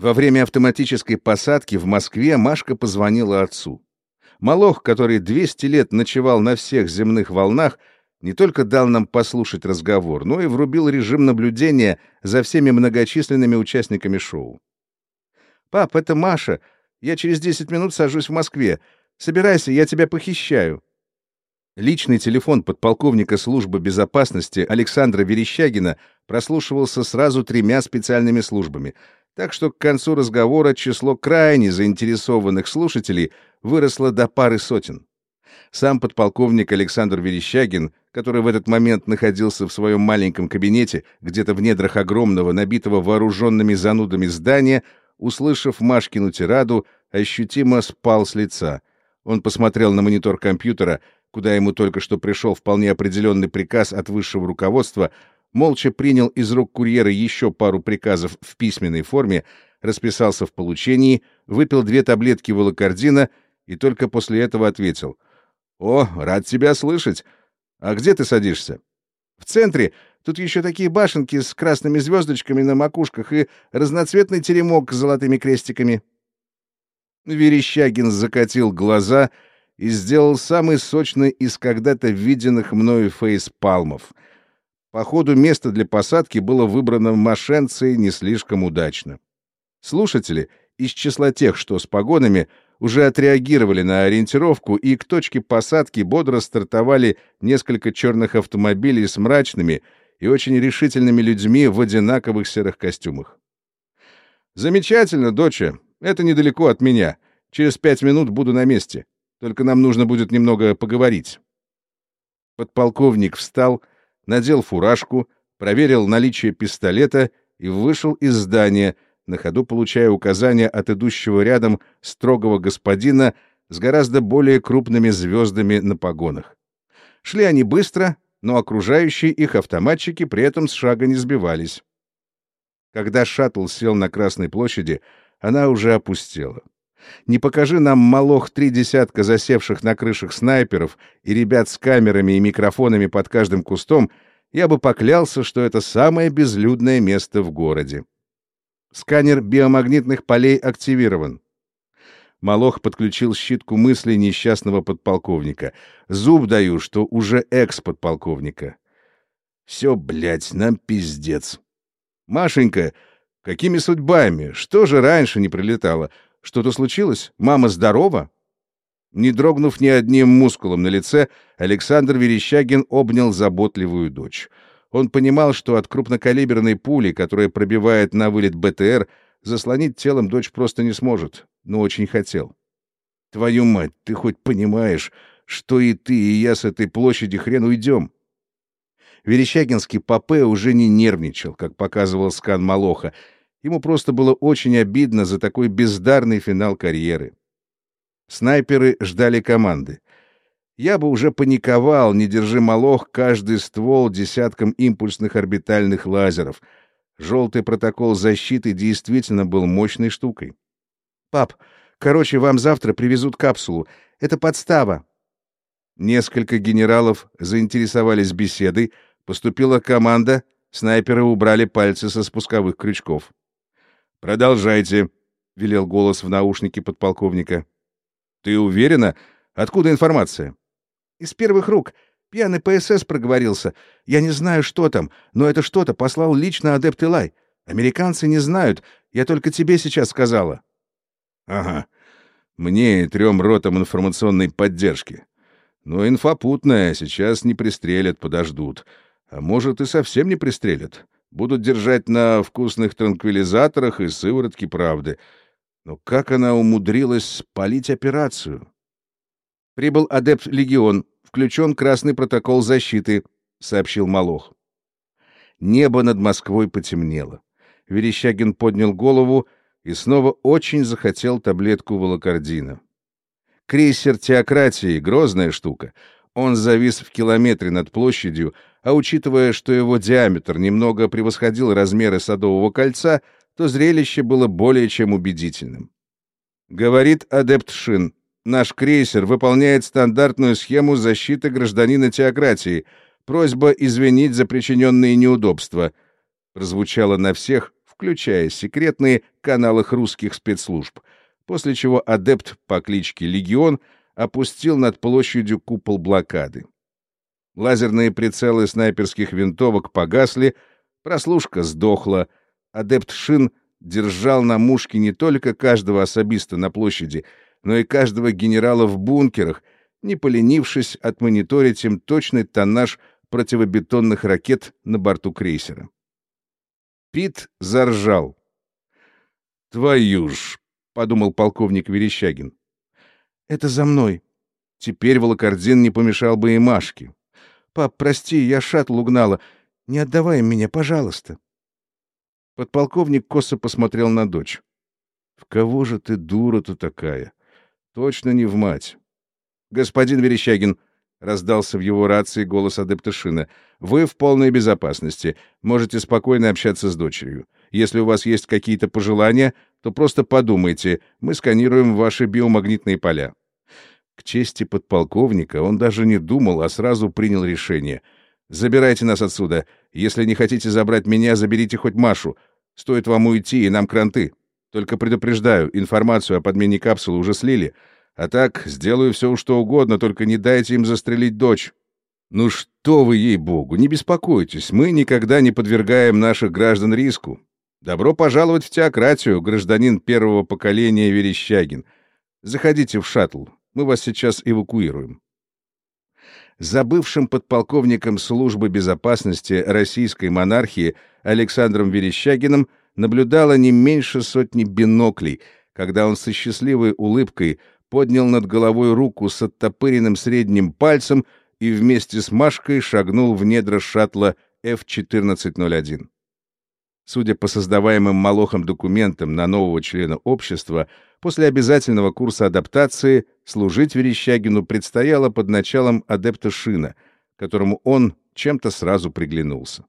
Во время автоматической посадки в Москве Машка позвонила отцу. Малох, который 200 лет ночевал на всех земных волнах, не только дал нам послушать разговор, но и врубил режим наблюдения за всеми многочисленными участниками шоу. «Пап, это Маша. Я через 10 минут сажусь в Москве. Собирайся, я тебя похищаю». Личный телефон подполковника службы безопасности Александра Верещагина прослушивался сразу тремя специальными службами — так что к концу разговора число крайне заинтересованных слушателей выросло до пары сотен. Сам подполковник Александр Верещагин, который в этот момент находился в своем маленьком кабинете, где-то в недрах огромного, набитого вооруженными занудами здания, услышав Машкину тираду, ощутимо спал с лица. Он посмотрел на монитор компьютера, куда ему только что пришел вполне определенный приказ от высшего руководства молча принял из рук курьера еще пару приказов в письменной форме, расписался в получении, выпил две таблетки волокордина и только после этого ответил. «О, рад тебя слышать. А где ты садишься?» «В центре. Тут еще такие башенки с красными звездочками на макушках и разноцветный теремок с золотыми крестиками». Верещагин закатил глаза и сделал самый сочный из когда-то виденных мною фейспалмов — Походу, место для посадки было выбрано мошенцей не слишком удачно. Слушатели, из числа тех, что с погонами, уже отреагировали на ориентировку, и к точке посадки бодро стартовали несколько черных автомобилей с мрачными и очень решительными людьми в одинаковых серых костюмах. «Замечательно, доча. Это недалеко от меня. Через пять минут буду на месте. Только нам нужно будет немного поговорить». Подполковник встал надел фуражку, проверил наличие пистолета и вышел из здания, на ходу получая указания от идущего рядом строгого господина с гораздо более крупными звездами на погонах. Шли они быстро, но окружающие их автоматчики при этом с шага не сбивались. Когда шаттл сел на Красной площади, она уже опустела. Не покажи нам, молох, три десятка засевших на крышах снайперов и ребят с камерами и микрофонами под каждым кустом, я бы поклялся, что это самое безлюдное место в городе. Сканер биомагнитных полей активирован. Молох подключил щитку мыслей несчастного подполковника. Зуб даю, что уже экс-подполковника. Все, блядь, нам пиздец. Машенька, какими судьбами? Что же раньше не прилетало? Что-то случилось? Мама здорова?» Не дрогнув ни одним мускулом на лице, Александр Верещагин обнял заботливую дочь. Он понимал, что от крупнокалиберной пули, которая пробивает на вылет БТР, заслонить телом дочь просто не сможет, но очень хотел. «Твою мать, ты хоть понимаешь, что и ты, и я с этой площади хрен уйдем?» Верещагинский Папе уже не нервничал, как показывал скан Малоха, Ему просто было очень обидно за такой бездарный финал карьеры. Снайперы ждали команды. Я бы уже паниковал, не держи молох каждый ствол десятком импульсных орбитальных лазеров. Желтый протокол защиты действительно был мощной штукой. «Пап, короче, вам завтра привезут капсулу. Это подстава». Несколько генералов заинтересовались беседой, поступила команда, снайперы убрали пальцы со спусковых крючков. «Продолжайте», — велел голос в наушнике подполковника. «Ты уверена? Откуда информация?» «Из первых рук. Пьяный ПСС проговорился. Я не знаю, что там, но это что-то послал лично адепт Илай. Американцы не знают. Я только тебе сейчас сказала». «Ага. Мне и трем ротам информационной поддержки. Но инфа путная, сейчас не пристрелят, подождут. А может, и совсем не пристрелят. Будут держать на вкусных транквилизаторах и сыворотке правды. Но как она умудрилась спалить операцию? Прибыл адепт Легион. Включен красный протокол защиты, сообщил Малох. Небо над Москвой потемнело. Верещагин поднял голову и снова очень захотел таблетку волокордина. Крейсер теократии — грозная штука. Он завис в километре над площадью, а учитывая, что его диаметр немного превосходил размеры Садового кольца, то зрелище было более чем убедительным. Говорит адепт Шин, наш крейсер выполняет стандартную схему защиты гражданина теократии. Просьба извинить за причиненные неудобства. Прозвучало на всех, включая секретные каналах русских спецслужб, после чего адепт по кличке Легион опустил над площадью купол блокады. Лазерные прицелы снайперских винтовок погасли, прослушка сдохла, адепт Шин держал на мушке не только каждого особиста на площади, но и каждого генерала в бункерах, не поленившись отмониторить им точный тоннаж противобетонных ракет на борту крейсера. Пит заржал. «Твою ж!» — подумал полковник Верещагин. «Это за мной. Теперь волокордин не помешал бы и Машке. Пап, прости, я шаттл угнала. Не отдавай меня, пожалуйста». Подполковник косо посмотрел на дочь. «В кого же ты дура-то такая? Точно не в мать». «Господин Верещагин», — раздался в его рации голос адепта Шина, — «вы в полной безопасности. Можете спокойно общаться с дочерью. Если у вас есть какие-то пожелания, то просто подумайте. Мы сканируем ваши биомагнитные поля». К чести подполковника он даже не думал, а сразу принял решение. «Забирайте нас отсюда. Если не хотите забрать меня, заберите хоть Машу. Стоит вам уйти, и нам кранты. Только предупреждаю, информацию о подмене капсулы уже слили. А так, сделаю все, что угодно, только не дайте им застрелить дочь». «Ну что вы, ей-богу, не беспокойтесь, мы никогда не подвергаем наших граждан риску. Добро пожаловать в теократию, гражданин первого поколения Верещагин. Заходите в шаттл, мы вас сейчас эвакуируем. За бывшим подполковником службы безопасности российской монархии Александром Верещагиным наблюдало не меньше сотни биноклей, когда он со счастливой улыбкой поднял над головой руку с оттопыренным средним пальцем и вместе с Машкой шагнул в недра шаттла F-1401. Судя по создаваемым Молохом документам на нового члена общества, после обязательного курса адаптации служить Верещагину предстояло под началом адепта Шина, которому он чем-то сразу приглянулся.